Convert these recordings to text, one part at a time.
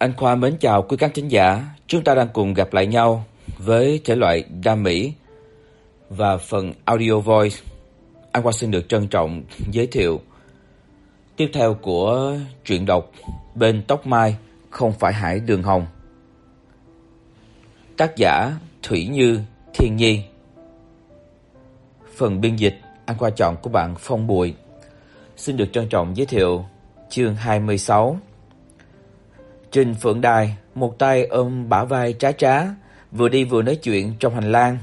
Anh Khoa mến chào quý khán thính giả. Chúng ta đang cùng gặp lại nhau với thể loại đam mỹ và phần audio voice. Anh Khoa xin được trân trọng giới thiệu tiếp theo của truyện đọc Bên tóc mai không phải hải đường hồng. Tác giả Thủy Như Thiên Nhi. Phần biên dịch, anh Khoa chọn của bạn Phong Bùi Xin được trân trọng giới thiệu chương 26 Trình Phượng Đài một tay ôm bả vai Trá Trá, vừa đi vừa nói chuyện trong hành lang.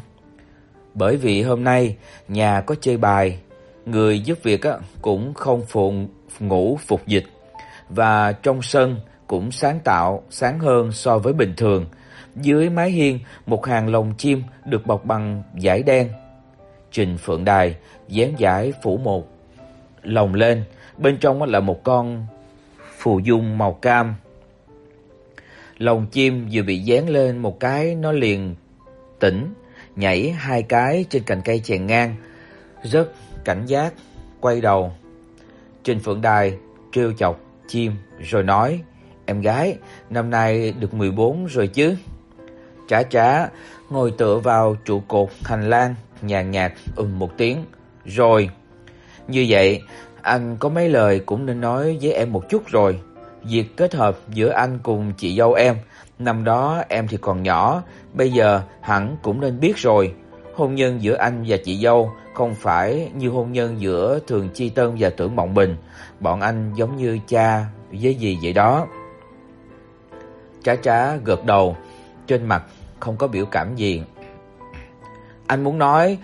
Bởi vì hôm nay nhà có chơi bài, người giúp việc á cũng không phụ ngủ phục dịch và trong sân cũng sáng tạo sáng hơn so với bình thường. Dưới mái hiên, một hàng lồng chim được bọc bằng vải đen. Trình Phượng Đài dán vải phủ một lồng lên, bên trong là một con phù dung màu cam Lồng chim vừa bị dán lên một cái nó liền tỉnh, nhảy hai cái trên cành cây chèn ngang, rất cảnh giác, quay đầu. Trình Phượng Đài trêu chọc chim rồi nói: "Em gái, năm nay được 14 rồi chứ?" Chả chả ngồi tựa vào trụ cột hành lang, nhàn nhạt ừm một tiếng, "Rồi." Như vậy, anh có mấy lời cũng nên nói với em một chút rồi. Việc kết hợp giữa anh cùng chị dâu em, năm đó em thì còn nhỏ, bây giờ hẳn cũng nên biết rồi. Hôn nhân giữa anh và chị dâu không phải như hôn nhân giữa Thường Chi Tân và Tưởng Mộng Bình, bọn anh giống như cha với dì vậy đó. Trá trá gật đầu, trên mặt không có biểu cảm gì. Anh muốn nói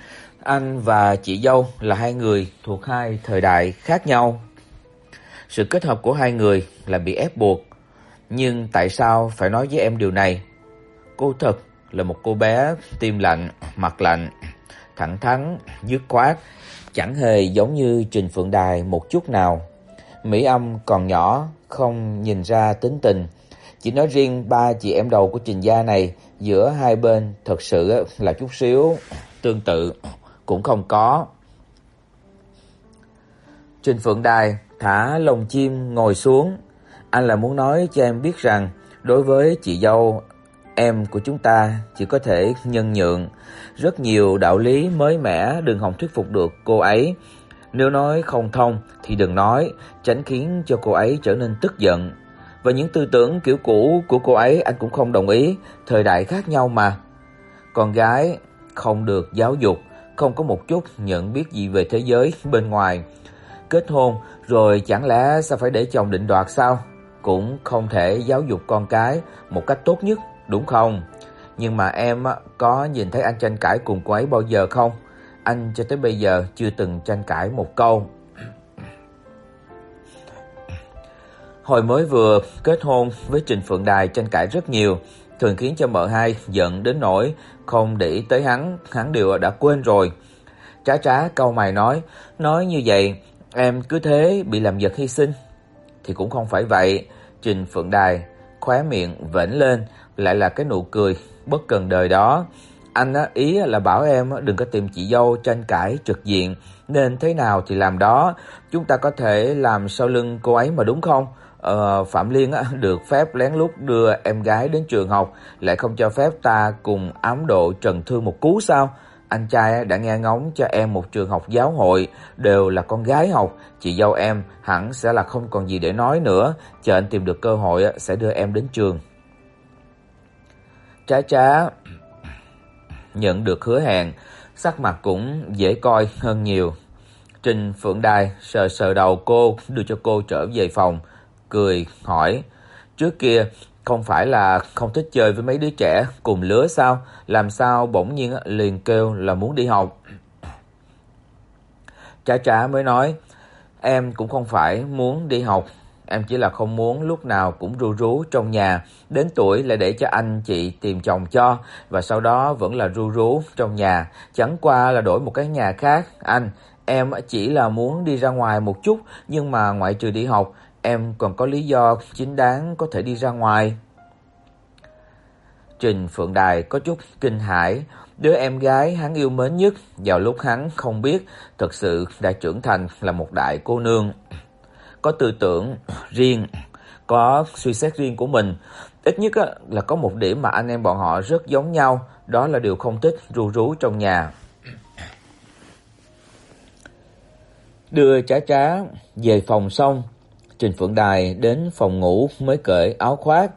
anh và chị dâu là hai người thuộc hai thời đại khác nhau. Sự kết hợp của hai người là bị ép buộc, nhưng tại sao phải nói với em điều này? Cô thật là một cô bé tim lạnh, mặt lạnh, thẳng thắn, dứt khoát, chẳng hề giống như Trình Phượng Đài một chút nào. Mỹ Âm còn nhỏ, không nhìn ra tính tình, chỉ nói riêng ba chị em đầu của Trình gia này giữa hai bên thật sự là chút xíu tương tự cũng không có. Trình Phượng Đài thả lồng chim ngồi xuống, anh là muốn nói cho em biết rằng đối với chị dâu em của chúng ta chỉ có thể nhân nhượng, rất nhiều đạo lý mới mẻ đừng hòng thuyết phục được cô ấy. Nếu nói không thông thì đừng nói, tránh khiến cho cô ấy trở nên tức giận. Và những tư tưởng kiểu cũ của cô ấy anh cũng không đồng ý, thời đại khác nhau mà. Con gái không được giáo dục, không có một chút nhận biết gì về thế giới bên ngoài. Kết hôn rồi chẳng lẽ sao phải để chồng định đoạt sao? Cũng không thể giáo dục con cái một cách tốt nhất, đúng không? Nhưng mà em có nhìn thấy anh tranh cãi cùng cô ấy bao giờ không? Anh cho tới bây giờ chưa từng tranh cãi một câu. Hồi mới vừa kết hôn với Trình Phượng Đài tranh cãi rất nhiều, thường khiến cho mợ hai giận đến nỗi không để ý tới hắn, hắn đều đã quên rồi. Trá trá câu mày nói, nói như vậy em cứ thế bị làm giật hy sinh thì cũng không phải vậy. Trình Phượng Đài khóe miệng vểnh lên, lại là cái nụ cười bất cần đời đó. Anh á ý là bảo em đừng có tìm chị dâu tranh cãi trực diện, nên thế nào thì làm đó, chúng ta có thể làm sau lưng cô ấy mà đúng không? Ờ, Phạm Liên á được phép lén lút đưa em gái đến trường học, lại không cho phép ta cùng ám độ Trần Thư một cú sao? Anh trai đã nghe ngóng cho em một trường học giáo hội, đều là con gái học, chị dâu em hẳn sẽ là không còn gì để nói nữa, chờ anh tìm được cơ hội sẽ đưa em đến trường. Trá trá nhận được hứa hẹn, sắc mặt cũng dễ coi hơn nhiều. Trình Phượng Đài sờ sờ đầu cô, đưa cho cô trở về phòng, cười hỏi: "Trước kia không phải là không thích chơi với mấy đứa trẻ cùng lứa sao? Làm sao bỗng nhiên liền kêu là muốn đi học?" Trá trả mới nói: "Em cũng không phải muốn đi học, em chỉ là không muốn lúc nào cũng ru rú trong nhà, đến tuổi lại để cho anh chị tìm chồng cho và sau đó vẫn là ru rú trong nhà, chẳng qua là đổi một cái nhà khác. Anh, em chỉ là muốn đi ra ngoài một chút, nhưng mà ngoại trừ đi học, em còn có lý do chính đáng có thể đi ra ngoài." Trình Phượng Đài có chút kinh hãi, đứa em gái hắn yêu mến nhất vào lúc hắn không biết thật sự đã trưởng thành là một đại cô nương, có tư tưởng riêng, có suy xét riêng của mình. Ít nhất là có một điểm mà anh em bọn họ rất giống nhau, đó là điều không thích ru rú trong nhà. Đưa Trá Trá về phòng xong, Trình Phượng Đài đến phòng ngủ mới cởi áo khoác,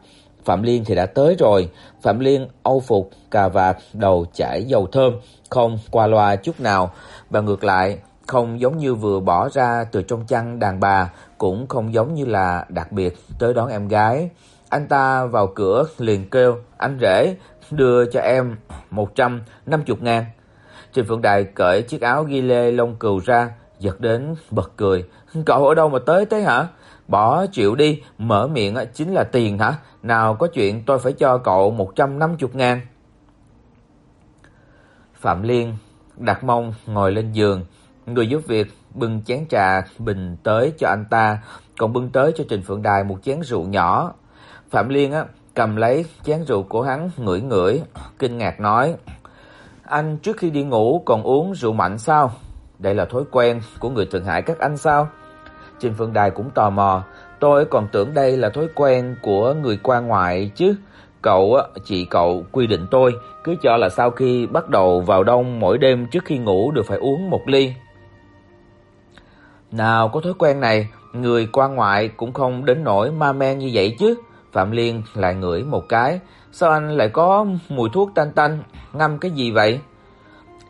Phạm Liên thì đã tới rồi. Phạm Liên âu phục, cà vạt, đầu chải dầu thơm, không qua loa chút nào và ngược lại, không giống như vừa bỏ ra từ trong chăn đàn bà, cũng không giống như là đặc biệt tới đón em gái. Anh ta vào cửa liền kêu, "Anh rể, đưa cho em 150 ngàn." Trình Phượng Đài cởi chiếc áo ghi lê lông cừu ra, giật đến bật cười. "Cậu ở đâu mà tới thế hả? Bỏ chịu đi, mở miệng chính là tiền hả? Nào có chuyện tôi phải cho cậu 150 ngàn." Phạm Liên đặt mông ngồi lên giường, người giúp việc bưng chén trà bình tới cho anh ta, còn bưng tới cho Trình Phượng Đài một chén rượu nhỏ. Phạm Liên á cầm lấy chén rượu của hắn ngửi ngửi, kinh ngạc nói: "Anh trước khi đi ngủ còn uống rượu mạnh sao? Đây là thói quen của người Thượng Hải các anh sao?" Trình Phương Đài cũng tò mò, tôi còn tưởng đây là thói quen của người qua ngoại chứ. Cậu á, chị cậu quy định tôi cứ cho là sau khi bắt đầu vào đông mỗi đêm trước khi ngủ đều phải uống một ly. Nào có thói quen này, người qua ngoại cũng không đến nỗi ma men như vậy chứ. Phạm Liên lại ngửi một cái, sao anh lại có mùi thuốc tanh tanh, ngâm cái gì vậy?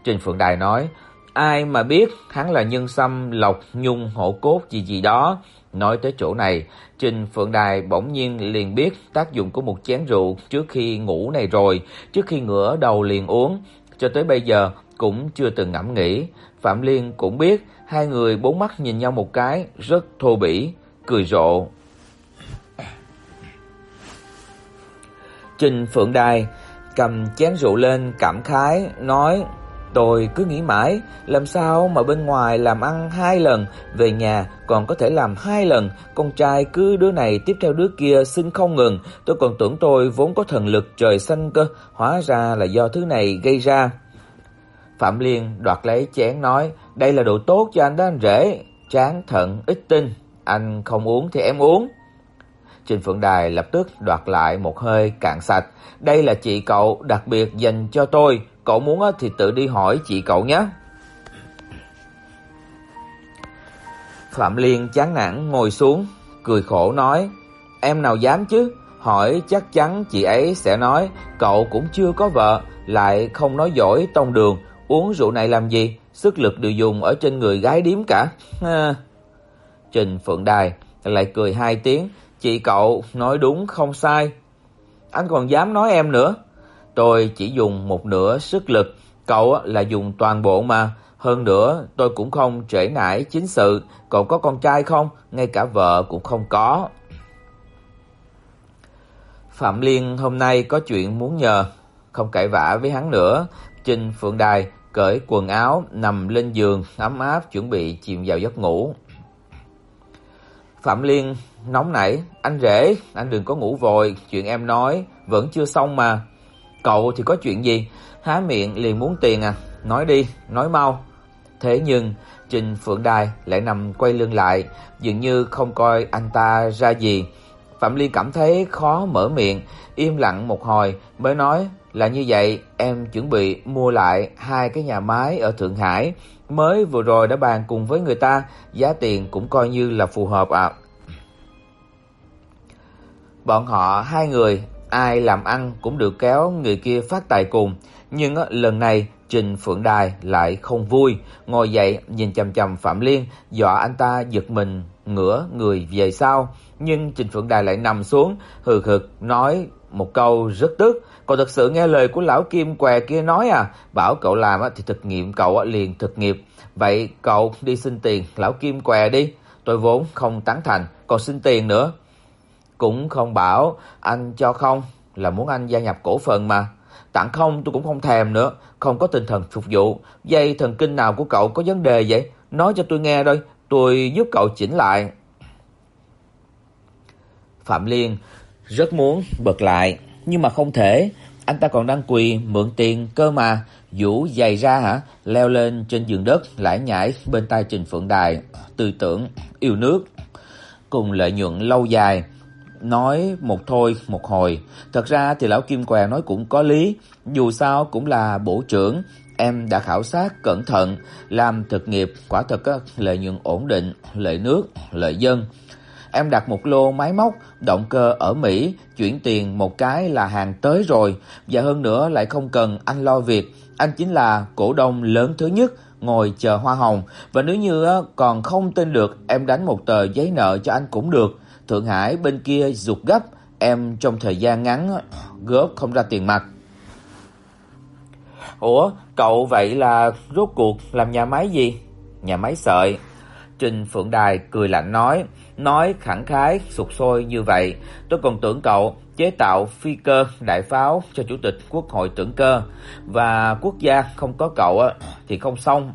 Trình Phượng Đài nói, ai mà biết hắn là nhân sâm lộc nhung hổ cốt gì gì đó. Nói tới chỗ này, Trình Phượng Đài bỗng nhiên liền biết tác dụng của một chén rượu trước khi ngủ này rồi, trước khi ngửa đầu liền uống, cho tới bây giờ cũng chưa từng ngẫm nghĩ. Phạm Liên cũng biết, hai người bốn mắt nhìn nhau một cái, rất thô bỉ, cười rộ. Trình Phượng Đài cầm chén rượu lên cảm khái nói: Tôi cứ nghĩ mãi, làm sao mà bên ngoài làm ăn hai lần, về nhà còn có thể làm hai lần, con trai cứ đứa này tiếp theo đứa kia xin không ngừng, tôi còn tưởng tôi vốn có thần lực trời xanh cơ, hóa ra là do thứ này gây ra. Phạm Liên đoạt lấy chén nói, đây là đồ tốt cho anh đó anh rể, tráng thận ít tinh, anh không uống thì em uống. Trình Phượng Đài lập tức đoạt lại một hơi cạn sạch, đây là chị cậu đặc biệt dành cho tôi, cậu muốn thì tự đi hỏi chị cậu nhé. Phạm Liên chán nản ngồi xuống, cười khổ nói: "Em nào dám chứ, hỏi chắc chắn chị ấy sẽ nói cậu cũng chưa có vợ, lại không nói giỏi tông đường, uống rượu này làm gì, sức lực đều dùng ở trên người gái điếm cả." Ha. Trình Phượng Đài lại cười hai tiếng, "Chị cậu nói đúng không sai. Anh còn dám nói em nữa." Tôi chỉ dùng một nửa sức lực, cậu là dùng toàn bộ mà. Hơn nữa, tôi cũng không trễ nải chính sự, cậu có con trai không? Ngay cả vợ cũng không có. Phạm Liên hôm nay có chuyện muốn nhờ, không cãi vã với hắn nữa. Trình Phượng Đài cởi quần áo nằm lên giường ấm áp chuẩn bị chìm vào giấc ngủ. Phạm Liên nóng nảy, "Anh rể, anh đừng có ngủ vội, chuyện em nói vẫn chưa xong mà." Cậu thì có chuyện gì? Há miệng liền muốn tiền à? Nói đi, nói mau. Thế nhưng Trình Phượng Đài lại nằm quay lưng lại, dường như không coi anh ta ra gì. Phạm Liên cảm thấy khó mở miệng, im lặng một hồi mới nói là như vậy, em chuẩn bị mua lại hai cái nhà máy ở Thượng Hải, mới vừa rồi đã bàn cùng với người ta, giá tiền cũng coi như là phù hợp ạ. Bọn họ hai người ai làm ăn cũng được kéo người kia phát tài cùng, nhưng lần này Trình Phượng Đài lại không vui, ngồi dậy nhìn chằm chằm Phạm Liên, dọa anh ta giật mình ngửa người về sau, nhưng Trình Phượng Đài lại nằm xuống, hừ hực nói một câu rất tức, "Cậu thật sự nghe lời của lão Kim què kia nói à, bảo cậu làm thì thực nghiệm cậu liền thực nghiệp, vậy cậu đi xin tiền lão Kim què đi, tôi vốn không tán thành, còn xin tiền nữa." Cũng không bảo anh cho không, là muốn anh gia nhập cổ phần mà. Tặng không tôi cũng không thèm nữa, không có tinh thần phục vụ. Dây thần kinh nào của cậu có vấn đề vậy? Nói cho tôi nghe đây, tôi giúp cậu chỉnh lại. Phạm Liên rất muốn bật lại, nhưng mà không thể, anh ta còn đang quỳ mượn tiền cơ mà. Vũ giày ra hả? Leo lên trên giường đất, lải nhải bên tai Trình Phượng Đài, tư tưởng yêu nước cùng lợi nhuận lâu dài nói một thôi một hồi. Thật ra thì lão Kim Quàng nói cũng có lý, dù sao cũng là bộ trưởng, em đã khảo sát cẩn thận, làm thực nghiệp quả thật á lợi nhuận ổn định, lợi nước, lợi dân. Em đặt một lô máy móc, động cơ ở Mỹ, chuyển tiền một cái là hàng tới rồi, và hơn nữa lại không cần anh lo việc, anh chính là cổ đông lớn thứ nhất ngồi chờ hoa hồng và nếu như còn không tin được em đánh một tờ giấy nợ cho anh cũng được. Thượng Hải bên kia dục gấp, em trong thời gian ngắn góp không ra tiền mặt. Ủa, cậu vậy là rốt cuộc làm nhà máy gì? Nhà máy sợi. Trình Phượng Đài cười lạnh nói, nói khẳng khái sục sôi như vậy, tôi còn tưởng cậu chế tạo phi cơ đại pháo cho chủ tịch quốc hội tưởng cơ và quốc gia không có cậu thì không xong.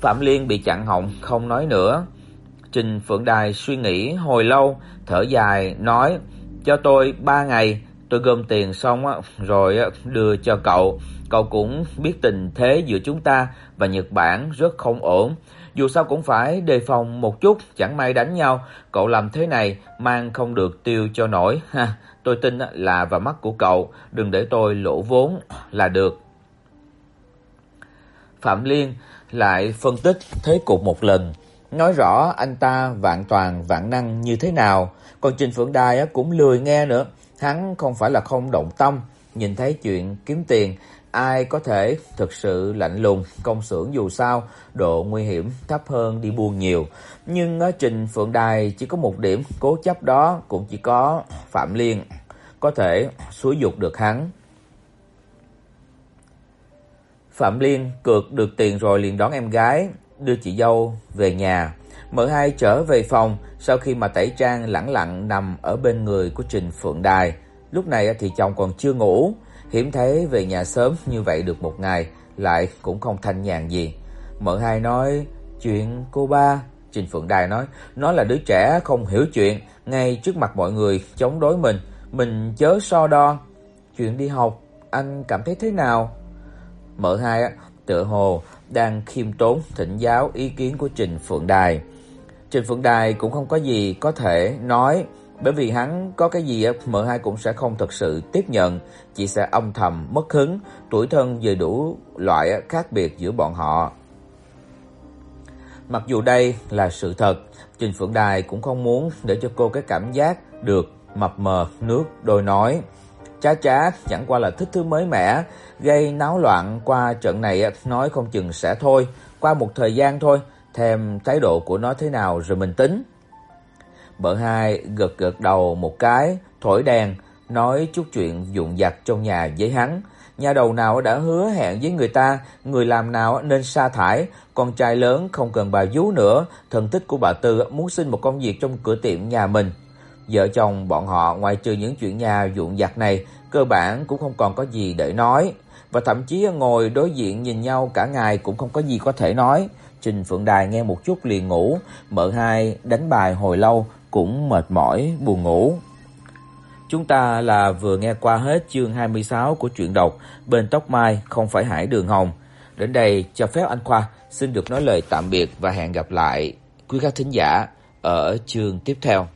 Phạm Liên bị chặn họng không nói nữa. Trình Phượng Đài suy nghĩ hồi lâu, thở dài nói: "Cho tôi 3 ngày, tôi gom tiền xong rồi đưa cho cậu. Cậu cũng biết tình thế giữa chúng ta và Nhật Bản rất không ổn, dù sao cũng phải đề phòng một chút, chẳng may đánh nhau, cậu làm thế này mang không được tiêu cho nổi ha. Tôi tin là vào mắt của cậu, đừng để tôi lỗ vốn là được." Phạm Liên lại phân tích thế cục một lần, nói rõ anh ta vạn toàn vạn năng như thế nào, còn Trình Phượng Đài cũng lười nghe nữa, hắn không phải là không động tâm, nhìn thấy chuyện kiếm tiền, ai có thể thực sự lạnh lùng, công xưởng dù sao độ nguy hiểm thấp hơn đi buôn nhiều, nhưng ở Trình Phượng Đài chỉ có một điểm cố chấp đó cũng chỉ có Phạm Liên có thể xúi dục được hắn. Phạm Liên cược được tiền rồi liền đón em gái, đưa chị dâu về nhà. Mở hai trở về phòng sau khi mà tẩy trang lẳng lặng nằm ở bên người của Trình Phượng Đài. Lúc này thì chồng còn chưa ngủ, hiếm thấy về nhà sớm như vậy được một ngày, lại cũng không thanh nhàn gì. Mở hai nói, "Chuyện cô ba." Trình Phượng Đài nói, "Nó là đứa trẻ không hiểu chuyện, ngay trước mặt mọi người chống đối mình, mình chớ so đo. Chuyện đi học anh cảm thấy thế nào?" Mở hai á, tựa hồ đang khiêm tốn thỉnh giáo ý kiến của Trình Phượng Đài. Trình Phượng Đài cũng không có gì có thể nói, bởi vì hắn có cái gì á mở hai cũng sẽ không thật sự tiếp nhận, chỉ sẽ âm thầm mất hứng, tuổi thân về đủ loại khác biệt giữa bọn họ. Mặc dù đây là sự thật, Trình Phượng Đài cũng không muốn để cho cô cái cảm giác được mập mờ nước đôi nói. Chá chá chẳng qua là thích thứ mới mẻ, gây náo loạn qua trận này nói không chừng sẽ thôi, qua một thời gian thôi, thêm thái độ của nó thế nào rồi mình tính. Bợ hai gật gật đầu một cái, thổi đèn, nói chút chuyện dụng vặt trong nhà với hắn. Nhà đầu nào đã hứa hẹn với người ta, người làm nào nên sa thải, con trai lớn không cần bà vú nữa, thân thích của bà Tư muốn xin một công việc trong cửa tiệm nhà mình. Vợ chồng bọn họ ngoài trừ những chuyện nhà vụn vặt này, cơ bản cũng không còn có gì để nói, và thậm chí ngồi đối diện nhìn nhau cả ngày cũng không có gì có thể nói. Trình Phượng Đài nghe một chút liền ngủ, Mợ hai đánh bài hồi lâu cũng mệt mỏi buồn ngủ. Chúng ta là vừa nghe qua hết chương 26 của truyện độc Bên tóc mai không phải hải đường hồng. Đến đây cho phép anh Khoa xin được nói lời tạm biệt và hẹn gặp lại quý khán thính giả ở chương tiếp theo.